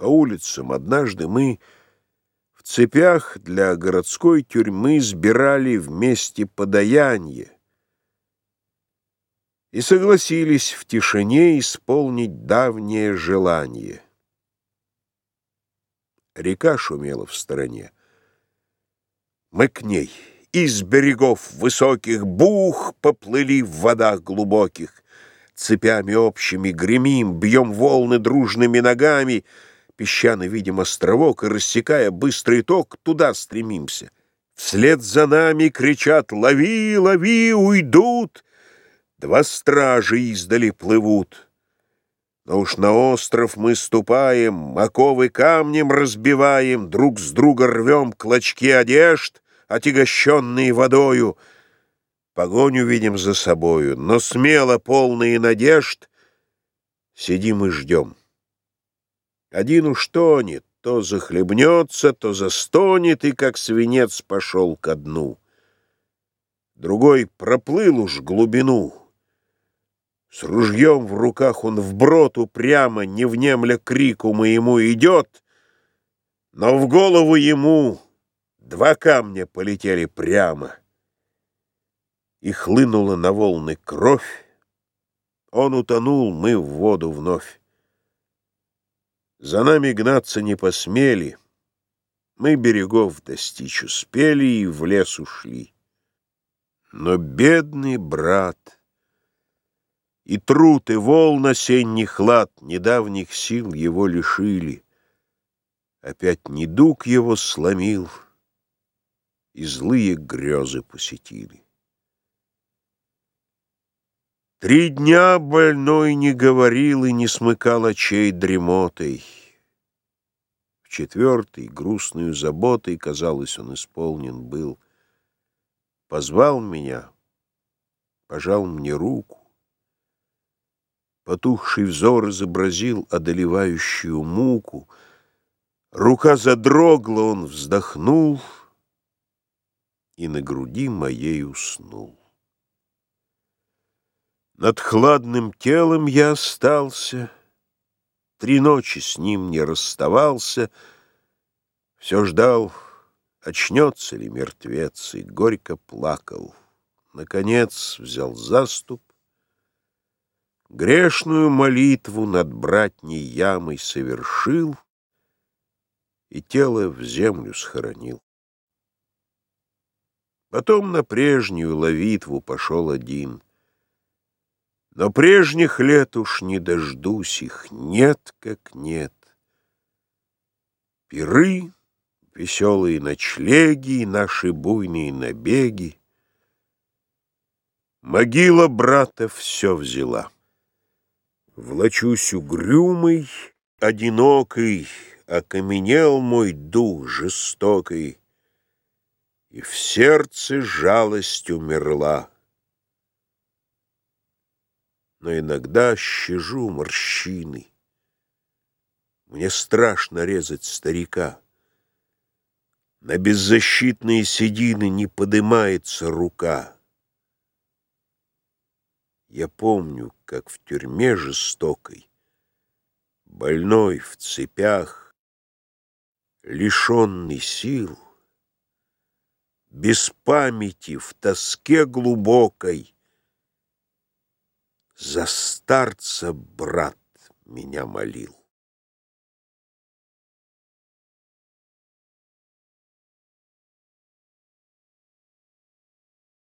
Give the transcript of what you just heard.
По улицам однажды мы в цепях для городской тюрьмы сбирали вместе подаяние и согласились в тишине исполнить давнее желание. Река шумела в стороне. Мы к ней из берегов высоких бух поплыли в водах глубоких. Цепями общими гремим, бьем волны дружными ногами, Песчаный видим островок, и, рассекая быстрый ток, туда стремимся. Вслед за нами кричат «Лови, лови, уйдут!» Два стражи издали плывут. Но уж на остров мы ступаем, Оковы камнем разбиваем, Друг с друга рвем клочки одежд, Отягощенные водою. Погоню видим за собою, Но смело, полные надежд, Сидим и ждем. Один уж тонет, то захлебнется, то застонет, И как свинец пошел ко дну. Другой проплыл уж глубину — с ружьем в руках он вброд упрямо, не внемля крику моему, идет, но в голову ему два камня полетели прямо. И хлынула на волны кровь. Он утонул, мы в воду вновь. За нами гнаться не посмели. Мы берегов достичь успели и в лес ушли. Но бедный брат... И труд, и волн осенний хлад Недавних сил его лишили. Опять недуг его сломил, И злые грезы посетили. Три дня больной не говорил И не смыкал очей дремотой. В четвертый, грустную заботой, Казалось, он исполнен был. Позвал меня, пожал мне руку, Потухший взор изобразил одолевающую муку. Рука задрогла, он вздохнул И на груди моей уснул. Над хладным телом я остался, Три ночи с ним не расставался, Все ждал, очнется ли мертвец, И горько плакал. Наконец взял заступ, Грешную молитву над братней ямой совершил И тело в землю схоронил. Потом на прежнюю ловитву пошел один. Но прежних лет уж не дождусь их, нет как нет. Пиры, веселые ночлеги, наши буйные набеги. Могила брата все взяла. Влачусь угрюмый, одинокий, Окаменел мой дух жестокий, И в сердце жалость умерла. Но иногда щажу морщины. Мне страшно резать старика. На беззащитные седины не подымается рука. Я помню, как в тюрьме жестокой, Больной в цепях, лишенный сил, Без памяти, в тоске глубокой, За старца брат меня молил.